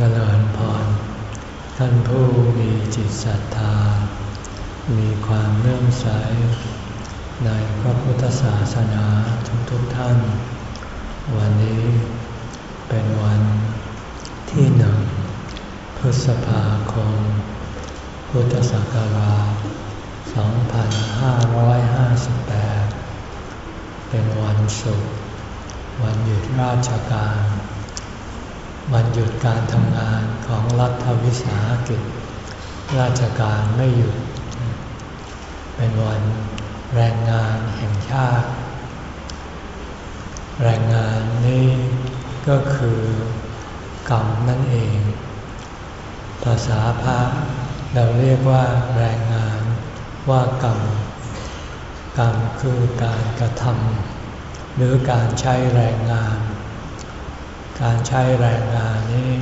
เจริญพร ท่านผู้มีจิตศรัทธา มีความเลื่อมใส ในพระพุทธศาสนาทุกๆทท่าน วันนี้เป็นวันที่หนึ่งพฤษภาคม พุทธศักราช 2558 เป็นวันศุกร์วันหยุดราชการ วันหยุดการทำงานของรัฐวิสาหกิจ ราชการไม่หยุด เป็นวันแรงงานแห่งชาติ แรงงานนี้ก็คือกรรมนั่นเอง ภาษาพระเราเรียกว่าแรงงานว่ากรรม กรรมคือการกระทำหรือการใช้แรงงาน การใช้แรงงานนี้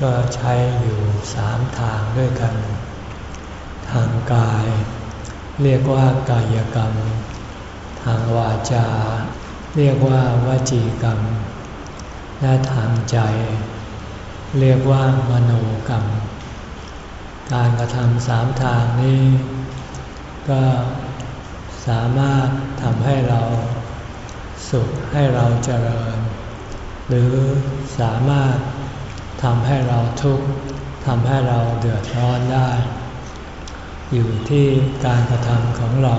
ก็ใช้อยู่สามทางด้วยกัน ทางกาย เรียกว่ากายกรรม ทางวาจา เรียกว่าวจีกรรม และทางใจ เรียกว่ามโนกรรม การกระทำสามทางนี้ ก็สามารถทำให้เราสุขให้เราเจริญ หรือสามารถทำให้เราทุกข์ทำให้เราเดือดร้อนได้ อยู่ที่การกระทำของเรา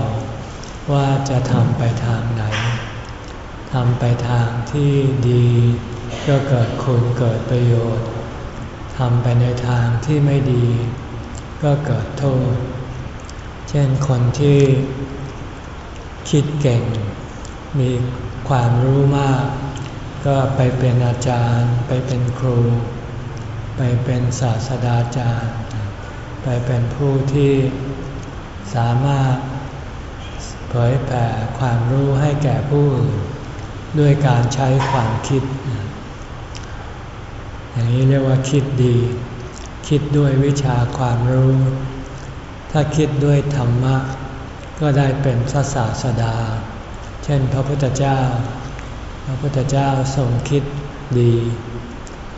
ว่าจะทำไปทางไหนทำไปทางที่ดี ก็เกิดคุณเกิดประโยชน์ทำไปในทางที่ไม่ดี ก็เกิดโทษ เช่นคนที่คิดเก่ง มีความรู้มาก ก็ไปเป็นอาจารย์ ไปเป็นครู ไปเป็นศาสดาจารย์ ไปเป็นผู้ที่สามารถเผยแผ่ความรู้ให้แก่ผู้อื่นด้วยการใช้ความคิด อย่างนี้เรียกว่าคิดดี คิดด้วยวิชาความรู้ ถ้าคิดด้วยธรรมะ ก็ได้เป็นพระศาสดา เช่นพระพุทธเจ้า ระพุทธเจ้าทรงคิดดี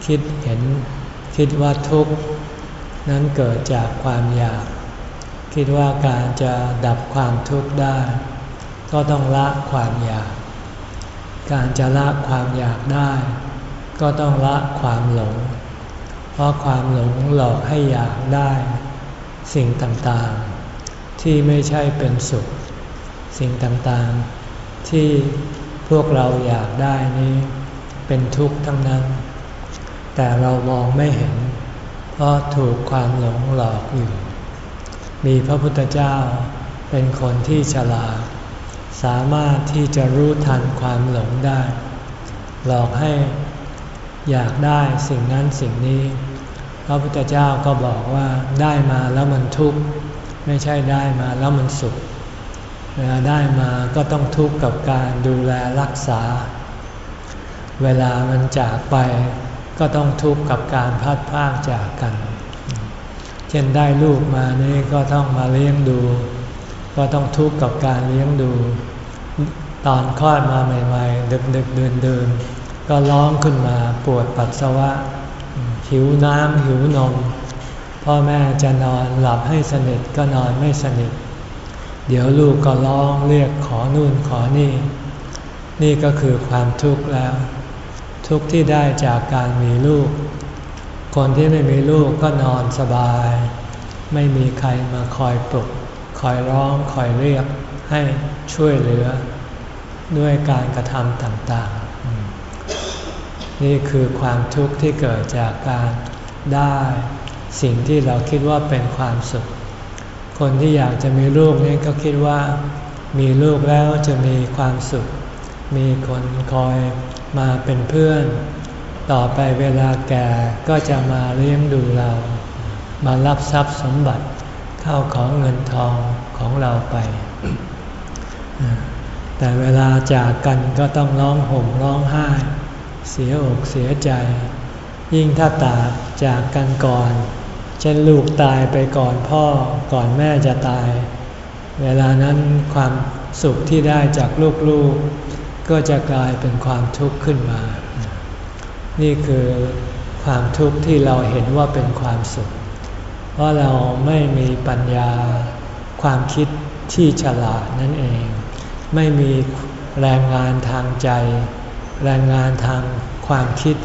คิดเห็นคิดว่าทุกข์นั้นเกิดจากความอยาก คิดว่าการจะดับความทุกข์ได้ ก็ต้องละความอยาก การจะละความอยากได้ ก็ต้องละความหลง เพราะความหลงหลอกให้อยากได้ สิ่งต่างๆ ที่ไม่ใช่เป็นสุข สิ่งต่างๆ ที่ วกเราอยากได้นี้เป็นทุกข์ทั้งนั้น แต่เรามองไม่เห็น เพราะถูกความหลงหลอกอยู่ มีพระพุทธเจ้าเป็นคนที่ฉลาด สามารถที่จะรู้ทันความหลงได้ หลอกให้อยากได้สิ่งนั้นสิ่งนี้ พระพุทธเจ้าก็บอกว่าได้มาแล้วมันทุกข์ ไม่ใช่ได้มาแล้วมันสุข เวลาได้มาก็ต้องทุกข์กับการดูแลรักษา เวลามันจากไปก็ต้องทุกข์กับการพัดพากจากกัน เช่นได้ลูกมานี่ก็ต้องมาเลี้ยงดู ก็ต้องทุกข์กับการเลี้ยงดู ตอนคลอดมาใหม่ ๆ ดึกๆเดินๆก็ร้องขึ้นมาปวดปัสสาวะ หิวน้ำหิวนมพ่อแม่จะนอนหลับให้สนิทก็นอนไม่สนิท เดี๋ยวลูกก็ร้องเรียกขอนู่นขอนี่ นี่ก็คือความทุกข์แล้ว ทุกข์ที่ได้จากการมีลูก คนที่ไม่มีลูกก็นอนสบาย ไม่มีใครมาคอยปลุก คอยร้องคอยเรียกให้ช่วยเหลือ ด้วยการกระทำต่างๆ นี่คือความทุกข์ที่เกิดจากการได้ สิ่งที่เราคิดว่าเป็นความสุข คนที่อยากจะมีลูกนี่ก็คิดว่ามีลูกแล้วจะมีความสุข มีคนคอยมาเป็นเพื่อน ต่อไปเวลาแก่ก็จะมาเลี้ยงดูเรา มารับทรัพย์สมบัติเข้าของเงินทองของเราไป แต่เวลาจากกันก็ต้องร้องห่มร้องไห้ เสียอกเสียใจ ยิ่งถ้าตาจากกันก่อน เช่นลูกตายไปก่อนพ่อก่อนแม่จะตาย เวลานั้นความสุขที่ได้จากลูกๆ ก็จะกลายเป็นความทุกข์ขึ้นมา นี่คือความทุกข์ที่เราเห็นว่าเป็นความสุข เพราะเราไม่มีปัญญา ความคิดที่ฉลาดนั่นเอง ไม่มีแรงงานทางใจ แรงงานทางความคิด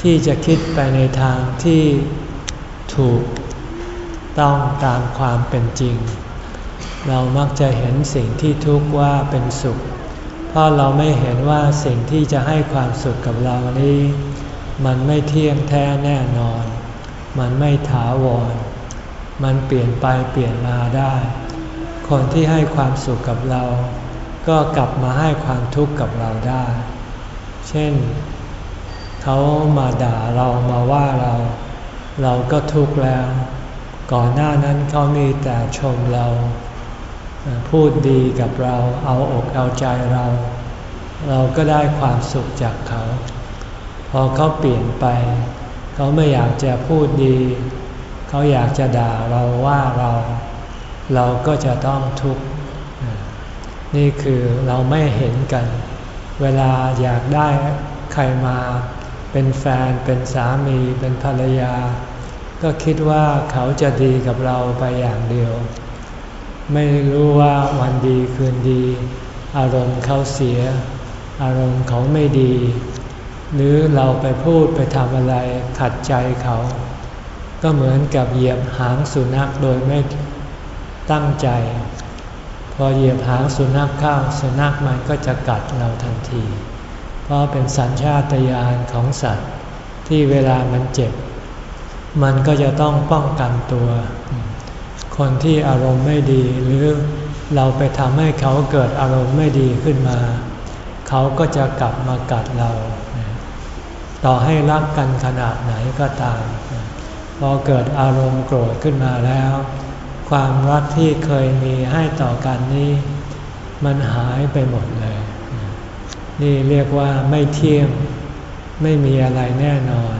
ที่จะคิดไปในทางที่ ถูกต้องตามความเป็นจริง เรามักจะเห็นสิ่งที่ทุกข์ว่าเป็นสุข เพราะเราไม่เห็นว่าสิ่งที่จะให้ความสุขกับเรานี้ มันไม่เที่ยงแท้แน่นอน มันไม่ถาวร มันเปลี่ยนไปเปลี่ยนมาได้ คนที่ให้ความสุขกับเรา ก็กลับมาให้ความทุกข์กับเราได้ เช่น เขามาด่าเรามาว่าเรา เราก็ทุกข์แล้ว ก่อนหน้านั้นเขามีแต่ชมเรา พูดดีกับเราเอาอกเอาใจเรา เราก็ได้ความสุขจากเขา พอเขาเปลี่ยนไป เขาไม่อยากจะพูดดี เขาอยากจะด่าเราว่าเรา เราก็จะต้องทุกข์นี่คือเราไม่เห็นกัน เวลาอยากได้ใครมา เป็นแฟนเป็นสามีเป็นภรรยา ก็คิดว่าเขาจะดีกับเราไปอย่างเดียว ไม่รู้ว่าวันดีคืนดี อารมณ์เขาเสีย อารมณ์เขาไม่ดี หรือเราไปพูดไปทำอะไรขัดใจเขา ก็เหมือนกับเหยียบหางสุนัขโดยไม่ตั้งใจ พอเหยียบหางสุนัขเข้าสุนัขมันก็จะกัดเราทันที เพราะเป็นสัญชาตญาณของสัตว์ ที่เวลามันเจ็บ มันก็จะต้องป้องกันตัว คนที่อารมณ์ไม่ดีหรือเราไปทำให้เขาเกิดอารมณ์ไม่ดีขึ้นมา เขาก็จะกลับมากัดเรา ต่อให้รักกันขนาดไหนก็ตาม พอเกิดอารมณ์โกรธขึ้นมาแล้ว ความรักที่เคยมีให้ต่อกันนี้ มันหายไปหมดเล นี่เรียกว่าไม่เที่ยงไม่มีอะไรแน่นอน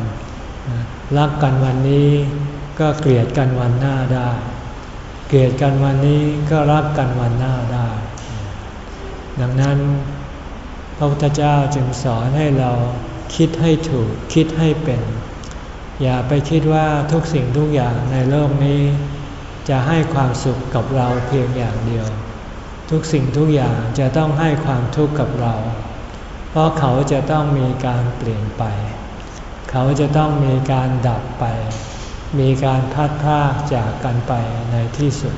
รักกันวันนี้ก็เกลียดกันวันหน้าได้ เกลียดกันวันนี้ก็รักกันวันหน้าได้ ดังนั้นพระพุทธเจ้าจึงสอนให้เราคิดให้ถูกคิดให้เป็น อย่าไปคิดว่าทุกสิ่งทุกอย่างในโลกนี้ จะให้ความสุขกับเราเพียงอย่างเดียว ทุกสิ่งทุกอย่างจะต้องให้ความทุกข์กับเรา เพราะเขาจะต้องมีการเปลี่ยนไป เขาจะต้องมีการดับไป มีการพัดพากจากกันไปในที่สุด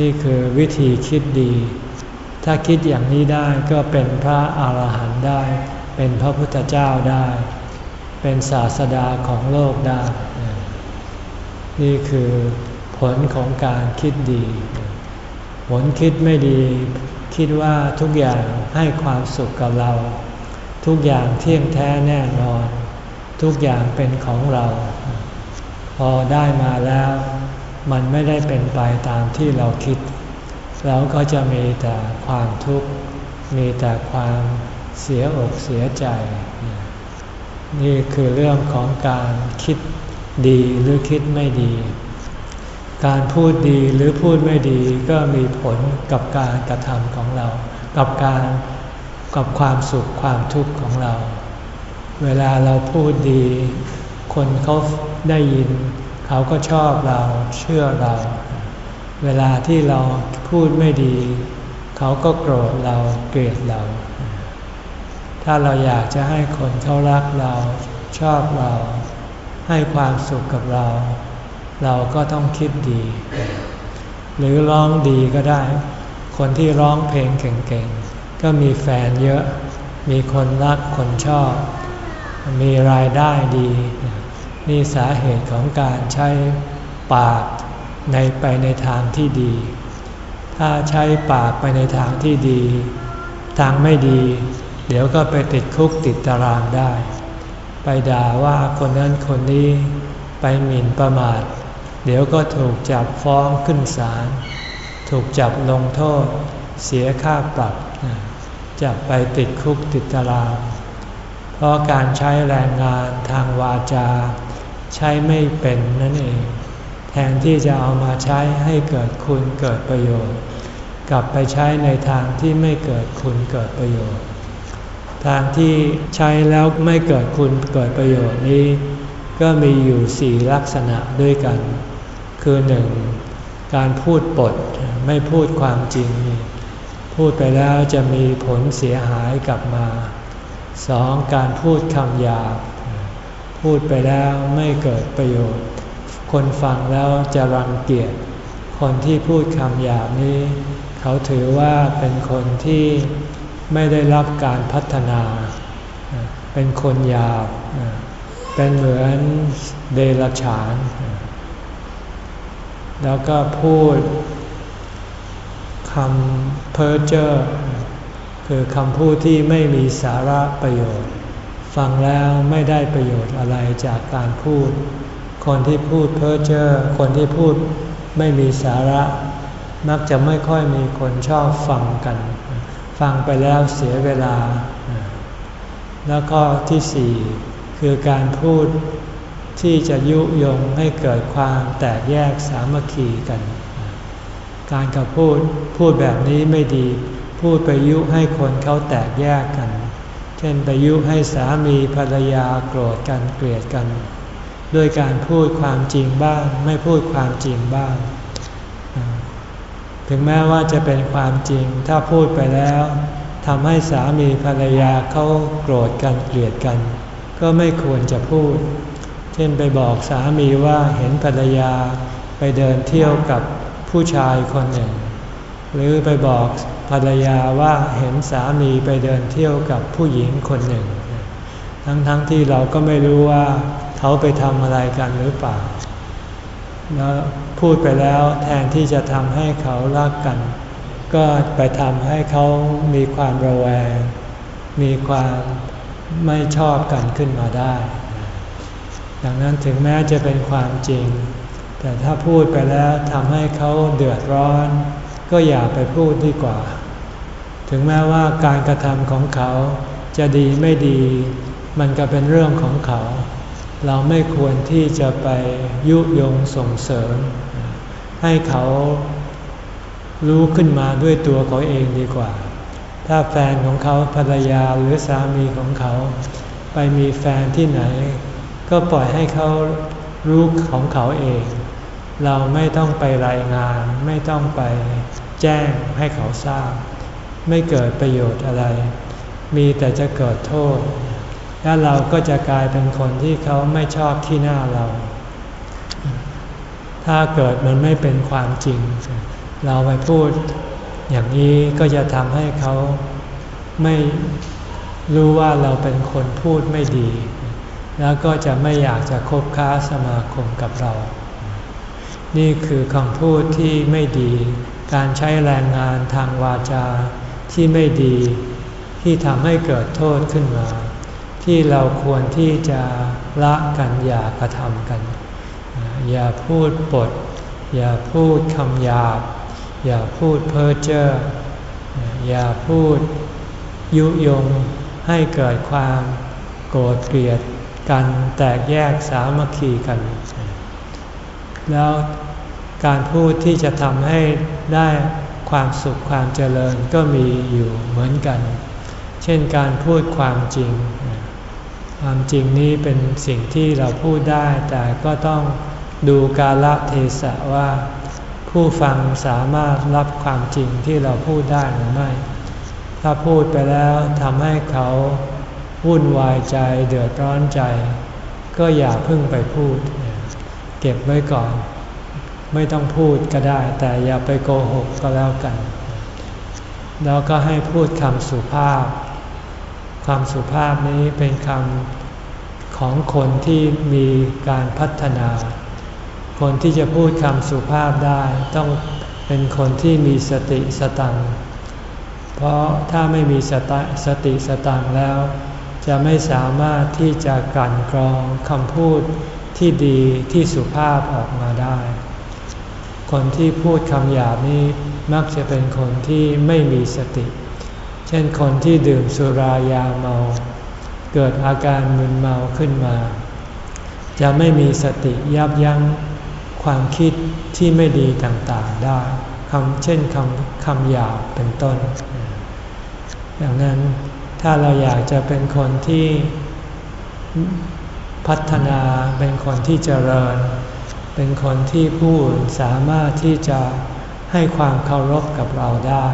นี่คือวิธีคิดดี ถ้าคิดอย่างนี้ได้ก็เป็นพระอาหารหันต์ได้ เป็นพระพุทธเจ้าได้ เป็นศาสดาของโลกได้ นี่คือผลของการคิดดี ผลคิดไม่ดี คิดว่าทุกอย่างให้ความสุขกับเรา ทุกอย่างเที่ยงแท้แน่นอน ทุกอย่างเป็นของเรา พอได้มาแล้ว มันไม่ได้เป็นไปตามที่เราคิด เราก็จะมีแต่ความทุกข์มีแต่ความเสียอกเสียใจ นี่คือเรื่องของการคิดดีหรือคิดไม่ดี การพูดดีหรือพูดไม่ดีก็มีผลกับการกระทำของเรา กับการกับความสุขความทุกข์ของเรา เวลาเราพูดดี คนเขาได้ยิน เขาก็ชอบเราเชื่อเรา เวลาที่เราพูดไม่ดี เขาก็โกรธเราเกลียดเรา ถ้าเราอยากจะให้คนเขารักเราชอบเรา ให้ความสุขกับเรา เราก็ต้องคิดดี หรือร้องดีก็ได้ คนที่ร้องเพลงเก่งๆ ก็มีแฟนเยอะ มีคนรักคนชอบ มีรายได้ดี นี่สาเหตุของการใช้ปากในไปในทางที่ดี ถ้าใช้ปากไปในทางที่ดี ทางไม่ดี เดี๋ยวก็ไปติดคุกติดตารางได้ ไปด่าว่าคนนั้นคนนี้ไปหมิ่นประมาท เดี๋ยวก็ถูกจับฟ้องขึ้นศาล ถูกจับลงโทษ เสียค่าปรับ จับไปติดคุกติดตาราง เพราะการใช้แรงงานทางวาจา ใช้ไม่เป็นนั่นเอง แทนที่จะเอามาใช้ให้เกิดคุณเกิดประโยชน์ กลับไปใช้ในทางที่ไม่เกิดคุณเกิดประโยชน์ ทางที่ใช้แล้วไม่เกิดคุณเกิดประโยชน์นี้ ก็มีอยู่สี่ลักษณะด้วยกัน คือหนึ่งการพูดปดไม่พูดความจริง พูดไปแล้วจะมีผลเสียหายกลับมาสองการพูดคำหยาบพูดไปแล้วไม่เกิดประโยชน์ คนฟังแล้วจะรังเกียจ คนที่พูดคำหยาบนี้ เขาถือว่าเป็นคนที่ไม่ได้รับการพัฒนา เป็นคนหยาบ เป็นเหมือนเดรัจฉาน แล้วก็พูดคำเพ้อเจ้อคือคำพูดที่ไม่มีสาระประโยชน์ ฟังแล้วไม่ได้ประโยชน์อะไรจากการพูด คนที่พูดเพ้อเจ้อคนที่พูดไม่มีสาระมักจะไม่ค่อยมีคนชอบฟังกัน ฟังไปแล้วเสียเวลา แล้วก็ที่สี่ คือการพูดที่จะยุยงให้เกิดความแตกแยกสามัคคีกัน การกับพูดพูดแบบนี้ไม่ดี พูดไปยุให้คนเขาแตกแยกกัน เช่นไปยุให้สามีภรรยาโกรธกันเกลียดกัน ด้วยการพูดความจริงบ้าง ไม่พูดความจริงบ้าง ถึงแม้ว่าจะเป็นความจริงถ้าพูดไปแล้วทำให้สามีภรรยาเขาโกรธกันเกลียดกัน ก็ไม่ควรจะพูด เช่นไปบอกสามีว่าเห็นภรรยาไปเดินเที่ยวกับผู้ชายคนหนึ่ง หรือไปบอกภรรยาว่าเห็นสามีไปเดินเที่ยวกับผู้หญิงคนหนึ่ง ทั้งๆทที่เราก็ไม่รู้ว่าเขาไปทำอะไรกันหรือเปล่า แล้วพูดไปแล้วแทนที่จะทำให้เขารักกัน ก็ไปทำให้เขามีความระแวง มีความ ไม่ชอบกันขึ้นมาได้ ดังนั้นถึงแม้จะเป็นความจริง แต่ถ้าพูดไปแล้วทำให้เขาเดือดร้อน ก็อย่าไปพูดดีกว่า ถึงแม้ว่าการกระทำของเขาจะดีไม่ดี มันก็เป็นเรื่องของเขา เราไม่ควรที่จะไปยุยงส่งเสริม ให้เขารู้ขึ้นมาด้วยตัวเขาเองดีกว่า ถ้าแฟนของเขาภรรยาหรือสามีของเขา ไปมีแฟนที่ไหน ก็ปล่อยให้เขารู้ของเขาเอง เราไม่ต้องไปรายงาน ไม่ต้องไปแจ้งให้เขาทราบ ไม่เกิดประโยชน์อะไร มีแต่จะเกิดโทษ แล้วเราก็จะกลายเป็นคนที่เขาไม่ชอบที่หน้าเรา ถ้าเกิดมันไม่เป็นความจริง เราไปพูด อย่างนี้ก็จะทำให้เขาไม่รู้ว่าเราเป็นคนพูดไม่ดี แล้วก็จะไม่อยากจะคบค้าสมาคมกับเรา นี่คือคำพูดที่ไม่ดี การใช้แรงงานทางวาจาที่ไม่ดี ที่ทำให้เกิดโทษขึ้นมา ที่เราควรที่จะละกันอย่ากระทำกัน อย่าพูดปด อย่าพูดคำหยาบ อย่าพูดเพ้อเจ้ออย่าพูดยุยงให้เกิดความโกรธเกลียดกันแตกแยกสามัคคีกัน แล้วการพูดที่จะทำให้ได้ความสุขความเจริญก็มีอยู่เหมือนกัน เช่นการพูดความจริง ความจริงนี้เป็นสิ่งที่เราพูดได้แต่ก็ต้องดูกาลเทศะว่า ผู้ฟังสามารถรับความจริงที่เราพูดได้หรือไม่ ถ้าพูดไปแล้วทำให้เขาวุ่นวายใจเดือดร้อนใจ ก็อย่าพึ่งไปพูด เก็บไว้ก่อน ไม่ต้องพูดก็ได้ แต่อย่าไปโกหกก็แล้วกัน แล้วก็ให้พูดคำสุภาพความสุภาพนี้เป็นคำของคนที่มีการพัฒนา คนที่จะพูดคำสุภาพได้ต้องเป็นคนที่มีสติสตัง เพราะถ้าไม่มีสตสติสตังแล้ว จะไม่สามารถที่จะกันกรองคำพูดที่ดีที่สุภาพออกมาได้ คนที่พูดคำหยาบนี้มักจะเป็นคนที่ไม่มีสติ เช่นคนที่ดื่มสุรายาเมา เกิดอาการมึนเมาขึ้นมา จะไม่มีสติยับยั้ง ความคิดที่ไม่ดีต่างๆได้คำเช่นคำคำหยาบเป็นต้นอย่างนั้นถ้าเราอยากจะเป็นคนที่พัฒนาเป็นคนที่เจริญ เป็นคนที่พูดสามารถที่จะให้ความเคารพกับเราได้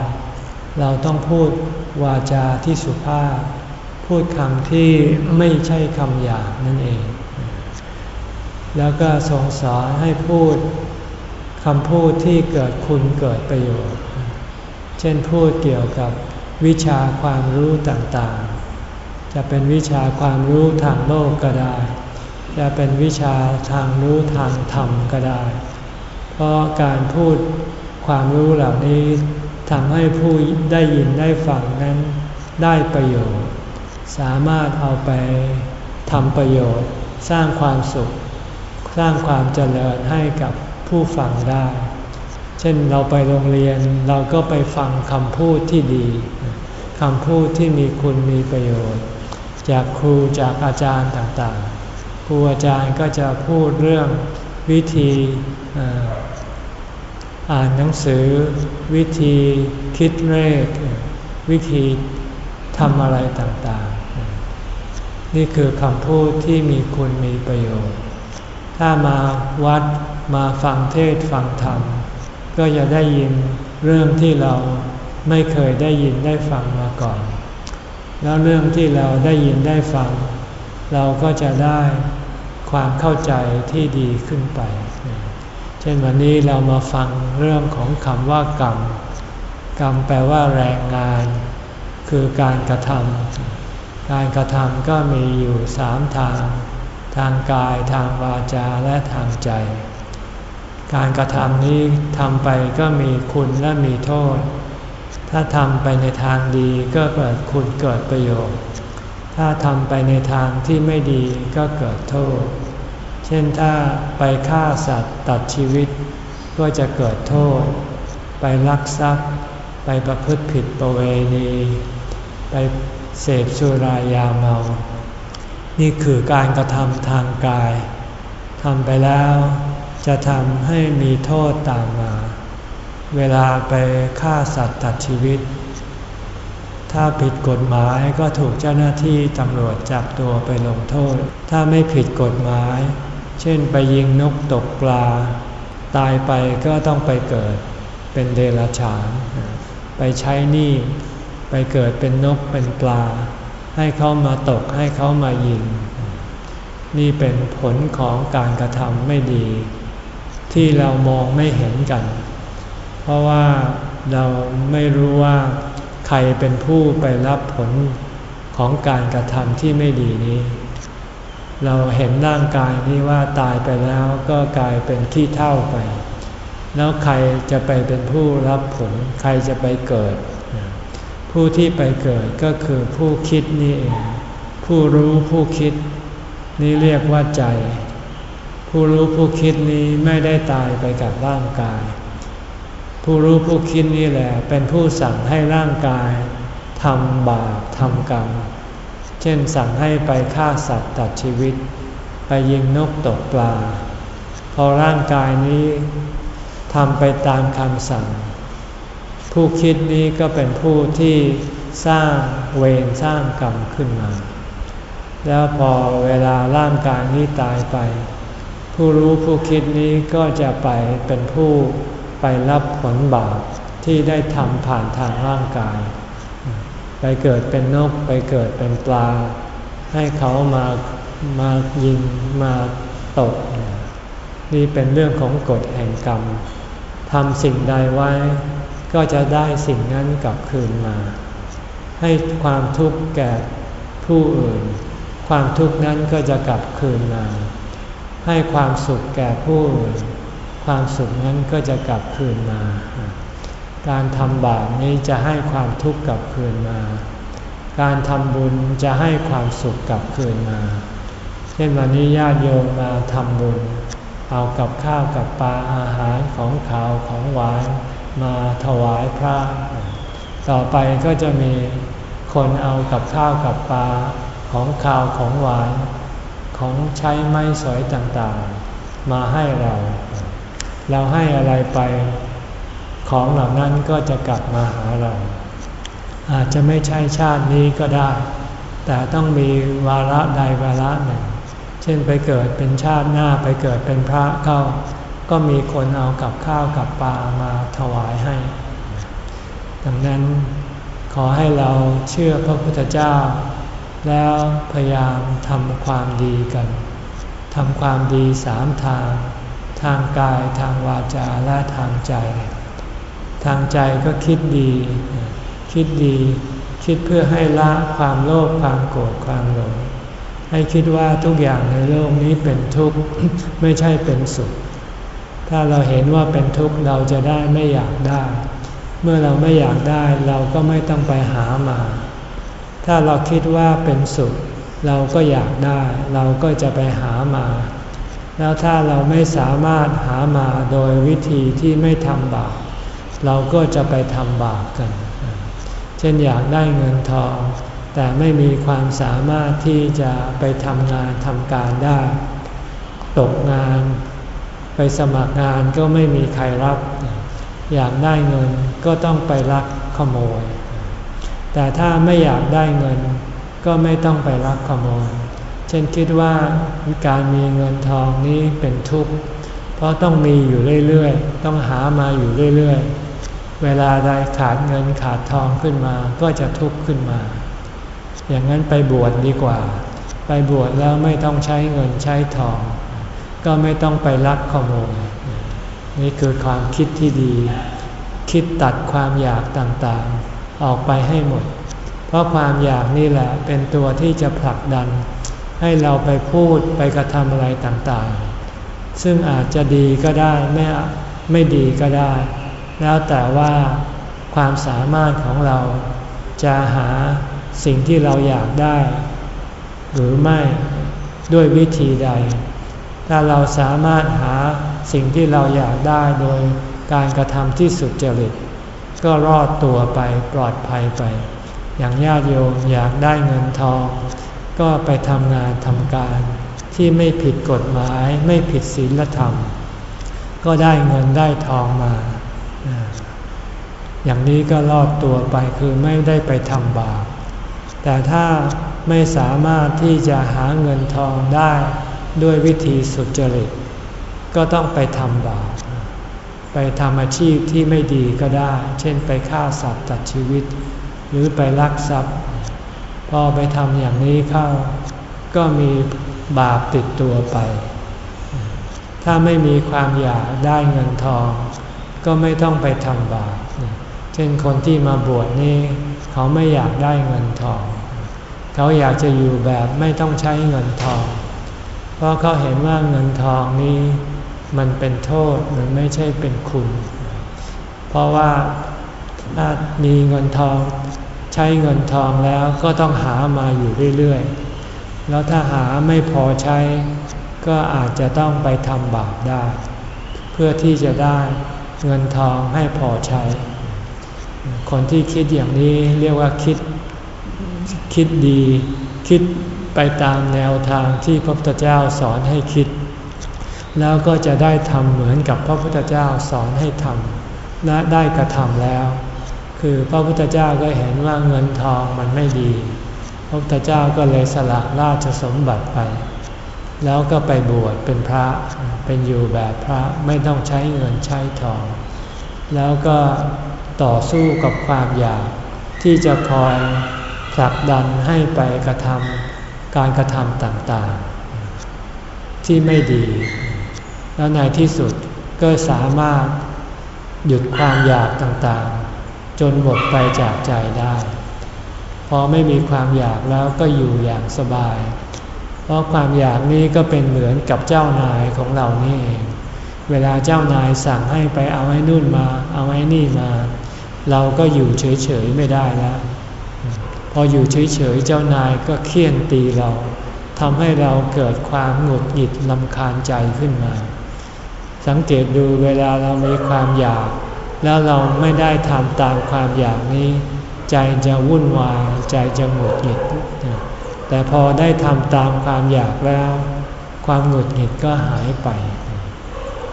เราต้องพูดวาจาที่สุภาพ พูดคำที่ไม่ใช่คำหยาบนั่นเอง แล้วก็ทรงสอนให้พูดคำพูดที่เกิดคุณเกิดประโยชน์ เช่นพูดเกี่ยวกับวิชาความรู้ต่างๆ จะเป็นวิชาความรู้ทางโลกก็ได้ จะเป็นวิชาทางรู้ทางธรรมก็ได้ เพราะการพูดความรู้เหล่านี้ทำให้ผู้ได้ยินได้ฟังนั้นได้ประโยชน์ สามารถเอาไปทำประโยชน์ สร้างความสุข สร้างความเจริญให้กับผู้ฟังได้ เช่นเราไปโรงเรียนเราก็ไปฟังคำพูดที่ดีคำพูดที่มีคุณมีประโยชน์ จากครูจากอาจารย์ต่างๆ ครูอาจารย์ก็จะพูดเรื่องวิธีอ่านหนังสือ วิธีคิดเลขวิธีทำอะไรต่างๆ นี่คือคำพูดที่มีคุณมีประโยชน์ ถ้ามาวัดมาฟังเทศฟังธรรม ก็จะได้ยินเรื่องที่เราไม่เคยได้ยินได้ฟังมาก่อน แล้วเรื่องที่เราได้ยินได้ฟัง เราก็จะได้ความเข้าใจที่ดีขึ้นไป เช่นวันนี้เรามาฟังเรื่องของคำว่ากรรม กรรมแปลว่าแรงงาน คือการกระทำการกระทำก็มีอยู่สามทาง ทางกายทางวาจาและทางใจ การกระทำนี้ทำไปก็มีคุณและมีโทษ ถ้าทำไปในทางดีก็เกิดคุณเกิดประโยชน์ ถ้าทำไปในทางที่ไม่ดีก็เกิดโทษ เช่นถ้าไปฆ่าสัตว์ตัดชีวิต ก็จะเกิดโทษ ไปลักทรัพย์ ไปประพฤติผิดประเวณี ไปเสพสุรายาเมา นี่คือการกระทำทางกายทำไปแล้วจะทำให้มีโทษตามมา เวลาไปฆ่าสัตว์ตัดชีวิต ถ้าผิดกฎหมายก็ถูกเจ้าหน้าที่ตำรวจจับตัวไปลงโทษ ถ้าไม่ผิดกฎหมาย เช่นไปยิงนกตกปลา ตายไปก็ต้องไปเกิดเป็นเดรัจฉาน ไปใช้หนี้ไปเกิดเป็นนกเป็นปลา ให้เขามาตกให้เขามายิง นี่เป็นผลของการกระทำไม่ดี ที่เรามองไม่เห็นกัน เพราะว่าเราไม่รู้ว่าใครเป็นผู้ไปรับผลของการกระทำที่ไม่ดีนี้ เราเห็นร่างกายนี้ว่าตายไปแล้วก็กลายเป็นที่เท่าไป แล้วใครจะไปเป็นผู้รับผล ใครจะไปเกิด ผู้ที่ไปเกิดก็คือผู้คิดนี่เอง ผู้รู้ผู้คิด นี่เรียกว่าใจ ผู้รู้ผู้คิดนี้ไม่ได้ตายไปกับร่างกาย ผู้รู้ผู้คิดนี่แหละเป็นผู้สั่งให้ร่างกายทำบาปทำกรรม เช่นสั่งให้ไปฆ่าสัตว์ตัดชีวิต ไปยิงนกตกปลา พอร่างกายนี้ทำไปตามคำสั่ง ผู้คิดนี้ก็เป็นผู้ที่สร้างเวรสร้างกรรมขึ้นมา แล้วพอเวลาร่างกายนี้ตายไป ผู้รู้ผู้คิดนี้ก็จะไปเป็นผู้ไปรับผลบาปที่ได้ทำผ่านทางร่างกาย ไปเกิดเป็นนกไปเกิดเป็นปลา ให้เขามามายิงมาตก นี่เป็นเรื่องของกฎแห่งกรรมทำสิ่งใดไว้ ก็จะได้สิ่งนั้นกลับคืนมา ให้ความทุกข์แก่ผู้อื่น ความทุกข์นั้นก็จะกลับคืนมา ให้ความสุขแก่ผู้อื่น ความสุขนั้นก็จะกลับคืนมา การทำบาปนี้จะให้ความทุกข์กลับคืนมา การทำบุญจะให้ความสุขกลับคืนมา เช่นวันนี้ญาติโยมมาทำบุญ เอากับข้าวกับปลาอาหารของขาวของหวาน มาถวายพระ ต่อไปก็จะมีคนเอากับข้าวกับปลาของขาวของหวานของใช้ไม้สอยต่างๆ มาให้เรา เราให้อะไรไปของเหล่านั้นก็จะกลับมาหาเรา อาจจะไม่ใช่ชาตินี้ก็ได้ แต่ต้องมีวาระใดวาระหนึ่ง เช่นไปเกิดเป็นชาติหน้าไปเกิดเป็นพระเข้า ก็มีคนเอากับข้าวกับปลามาถวายให้ ดังนั้นขอให้เราเชื่อพระพุทธเจ้า แล้วพยายามทำความดีกันทำความดีสามทาง ทางกายทางวาจาและทางใจ ทางใจก็คิดดี คิดดี คิดเพื่อให้ละความโลภความโกรธความหลงให้คิดว่าทุกอย่างในโลกนี้เป็นทุกข์ไม่ใช่เป็นสุข ถ้าเราเห็นว่าเป็นทุกข์เราจะได้ไม่อยากได้ เมื่อเราไม่อยากได้เราก็ไม่ต้องไปหามา ถ้าเราคิดว่าเป็นสุข เราก็อยากได้ เราก็จะไปหามา แล้วถ้าเราไม่สามารถหามาโดยวิธีที่ไม่ทำบาปเราก็จะไปทำบาปกัน เช่นอยากได้เงินทอง แต่ไม่มีความสามารถที่จะไปทำงานทำการได้ ตกงาน ไปสมัครงานก็ไม่มีใครรับ อยากได้เงินก็ต้องไปลักขโมย แต่ถ้าไม่อยากได้เงิน ก็ไม่ต้องไปรักขโมย เช่นคิดว่าการมีเงินทองนี้เป็นทุกข์ เพราะต้องมีอยู่เรื่อยๆ ต้องหามาอยู่เรื่อยๆ เวลาใดขาดเงินขาดทองขึ้นมาก็จะทุกข์ขึ้นมา อย่างนั้นไปบวชดดีกว่า ไปบวชแล้วไม่ต้องใช้เงินใช้ทอง ก็ไม่ต้องไปรักขโมยนี่คือความคิดที่ดี คิดตัดความอยากต่างๆ ออกไปให้หมด เพราะความอยากนี่แหละเป็นตัวที่จะผลักดัน ให้เราไปพูดไปกระทำอะไรต่างๆ ซึ่งอาจจะดีก็ได้ ไม่ไม่ดีก็ได้ แล้วแต่ว่าความสามารถของเราจะหาสิ่งที่เราอยากได้ หรือไม่ด้วยวิธีใด ถ้าเราสามารถหาสิ่งที่เราอยากได้โดยการกระทำที่สุดจริต ก็รอดตัวไปปลอดภัยไป อย่างญาติโยมอยากได้เงินทอง ก็ไปทำงานทำการ ที่ไม่ผิดกฎหมายไม่ผิดศีลธรรม ก็ได้เงินได้ทองมา อย่างนี้ก็รอดตัวไปคือไม่ได้ไปทำบาปแต่ถ้าไม่สามารถที่จะหาเงินทองได้ ด้วยวิธีสุจริต ก็ต้องไปทำบาปไปทำอาชีพที่ไม่ดีก็ได้ เช่นไปฆ่าสัตว์ตัดชีวิต หรือไปลักทรัพย์ พอไปทำอย่างนี้เข้า ก็มีบาปติดตัวไป ถ้าไม่มีความอยากได้เงินทอง ก็ไม่ต้องไปทำบาป เช่นคนที่มาบวชนี่เขาไม่อยากได้เงินทอง เขาอยากจะอยู่แบบไม่ต้องใช้เงินทอง ราะเขาเห็นว่าเงินทองนี้มันเป็นโทษมันไม่ใช่เป็นคุณ เพราะว่าถ้ามีเงินทองใช้เงินทองแล้วก็ต้องหามาอยู่เรื่อยๆ แล้วถ้าหาไม่พอใช้ ก็อาจจะต้องไปทำบาปได้ เพื่อที่จะได้เงินทองให้พอใช้ คนที่คิดอย่างนี้เรียกว่าคิดคิดดี คิด ไปตามแนวทางที่พระพุทธเจ้าสอนให้คิด แล้วก็จะได้ทำเหมือนกับพระพุทธเจ้าสอนให้ทำและได้กระทำแล้ว คือพระพุทธเจ้าก็เห็นว่าเงินทองมันไม่ดี พระพุทธเจ้าก็เลยสละราชสมบัติไป แล้วก็ไปบวชเป็นพระเป็นอยู่แบบพระไม่ต้องใช้เงินใช้ทอง แล้วก็ต่อสู้กับความอยากที่จะคอยผลักดันให้ไปกระทำ การกระทำต่างๆ ที่ไม่ดี แล้วในที่สุดก็สามารถหยุดความอยากต่างๆ จนหมดไปจากใจได้ พอไม่มีความอยากแล้วก็อยู่อย่างสบาย เพราะความอยากนี้ก็เป็นเหมือนกับเจ้านายของเรานี่เอง เวลาเจ้านายสั่งให้ไปเอาไอ้นู่นมา เอาไอ้นี่มา เราก็อยู่เฉยๆไม่ได้แล้ว พออยู่เฉยๆเจ้านายก็เคี่ยนตีเราทำให้เราเกิดความหงุดหงิดลำคาญใจขึ้นมา สังเกตดูเวลาเรามีความอยาก แล้วเราไม่ได้ทำตามความอยากนี้ ใจจะวุ่นวายใจจะหงุดหงิด แต่พอได้ทำตามความอยากแล้ว ความหงุดหงิดก็หายไป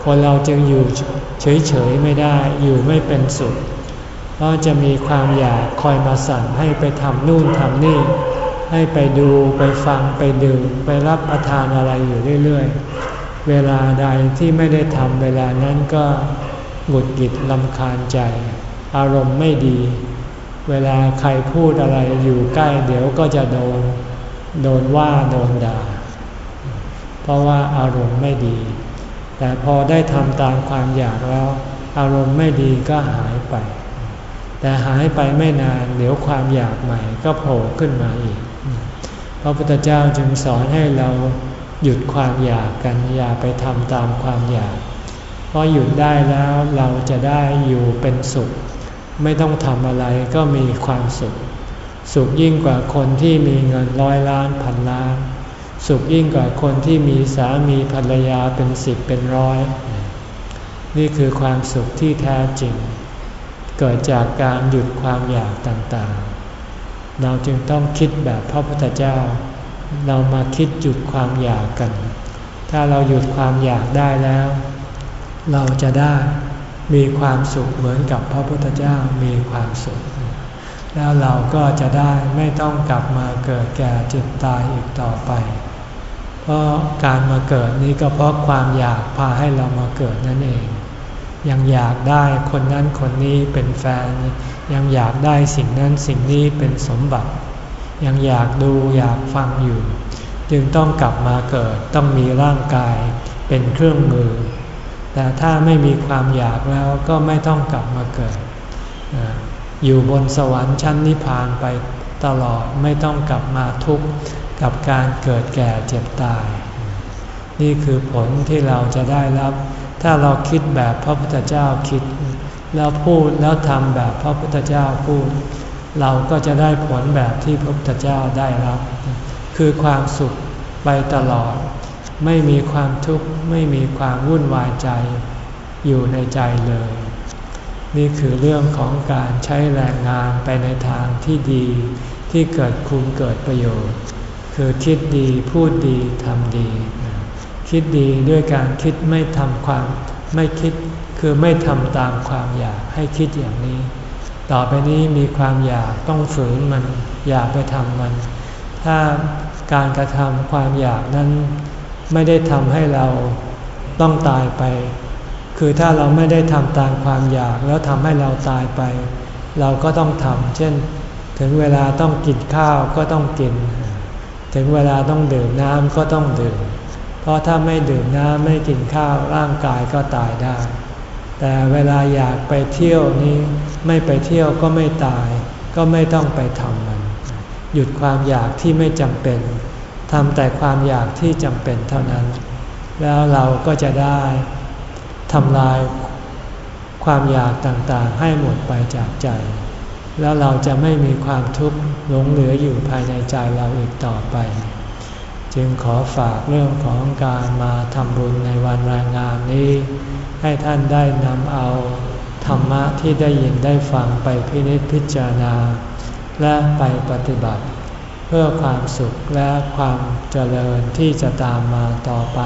คนเราจึงอยู่เฉยๆไม่ได้อยู่ไม่เป็นสุข เพราะจะมีความอยากคอยมาสั่งให้ไปทำนู่นทำนี่ ให้ไปดูไปฟังไปดื่มไปรับประทานอะไรอยู่เรื่อยๆ เวลาใดที่ไม่ได้ทำเวลานั้นก็หงุดหงิดลำคาญใจ อารมณ์ไม่ดี เวลาใครพูดอะไรอยู่ใกล้เดี๋ยวก็จะโดนโดนว่าโดนด่า เพราะว่าอารมณ์ไม่ดี แต่พอได้ทำตามความอยากแล้ว อารมณ์ไม่ดีก็หายไป แต่หายไปไม่นานเดี๋ยวความอยากใหม่ก็โผล่ขึ้นมาอีก พระพุทธเจ้าจึงสอนให้เราหยุดความอยากกันอย่าไปทำตามความอยาก เพราะหยุดได้แล้วเราจะได้อยู่เป็นสุข ไม่ต้องทำอะไรก็มีความสุข สุขยิ่งกว่าคนที่มีเงินร้อยล้านพันล้าน สุขยิ่งกว่าคนที่มีสามีภรรยาเป็นสิบเป็นร้อย นี่คือความสุขที่แท้จริง เกิดจากการหยุดความอยากต่างๆ เราจึงต้องคิดแบบพระพุทธเจ้า เรามาคิดหยุดความอยากกัน ถ้าเราหยุดความอยากได้แล้ว เราจะได้มีความสุขเหมือนกับพระพุทธเจ้ามีความสุข แล้วเราก็จะได้ไม่ต้องกลับมาเกิดแก่เจ็บตายอีกต่อไป เพราะการมาเกิดนี้ก็เพราะความอยากพาให้เรามาเกิดนั่นเอง ยังอยากได้คนนั้นคนนี้เป็นแฟน ยังอยากได้สิ่งนั้นสิ่งนี้เป็นสมบัติ ยังอยากดูอยากฟังอยู่ จึงต้องกลับมาเกิดต้องมีร่างกายเป็นเครื่องมือ แต่ถ้าไม่มีความอยากแล้วก็ไม่ต้องกลับมาเกิด อยู่บนสวรรค์ชั้นนิพพานไปตลอดไม่ต้องกลับมาทุกข์กับการเกิดแก่เจ็บตาย นี่คือผลที่เราจะได้รับ ถ้าเราคิดแบบพระพุทธเจ้าคิด แล้วพูดแล้วทำแบบพระพุทธเจ้าพูด เราก็จะได้ผลแบบที่พระพุทธเจ้าได้รับ คือความสุขไปตลอด ไม่มีความทุกข์ไม่มีความวุ่นวายใจ อยู่ในใจเลย นี่คือเรื่องของการใช้แรงงานไปในทางที่ดี ที่เกิดคุณเกิดประโยชน์ คือคิดดีพูดดีทำดี คิดดีด้วยการคิดไม่ทำความไม่คิดคือไม่ทำตามความอยากให้คิดอย่างนี้ ต่อไปนี้มีความอยากต้องฝืนมันอยากไปทำมัน ถ้าการกระทำความอยากนั้นไม่ได้ทำให้เราต้องตายไป คือถ้าเราไม่ได้ทำตามความอยากแล้วทำให้เราตายไป เราก็ต้องทำเช่น ถึงเวลาต้องกินข้าวก็ต้องกิน ถึงเวลาต้องดื่มน้ำก็ต้องดื่ม เพราะถ้าไม่ดื่มน้ำไม่กินข้าวร่างกายก็ตายได้ แต่เวลาอยากไปเที่ยวนี้ ไม่ไปเที่ยวก็ไม่ตาย ก็ไม่ต้องไปทำมัน หยุดความอยากที่ไม่จำเป็นทำแต่ความอยากที่จำเป็นเท่านั้น แล้วเราก็จะได้ทำลายความอยากต่างๆ ให้หมดไปจากใจ แล้วเราจะไม่มีความทุกข์หลงเหลืออยู่ภายในใจเราอีกต่อไป จึงขอฝากเรื่องของการมาทำบุญในวันแรงงานนี้ ให้ท่านได้นำเอาธรรมะที่ได้ยินได้ฟังไปพินิจพิจารณา และไปปฏิบัติ เพื่อความสุขและความเจริญที่จะตามมาต่อไป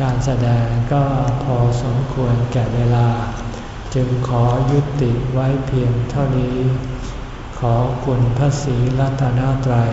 การแสดงก็พอสมควรแก่เวลา จึงขอยุติไว้เพียงเท่านี้ ขอคุณพระศรีรัตนตรัย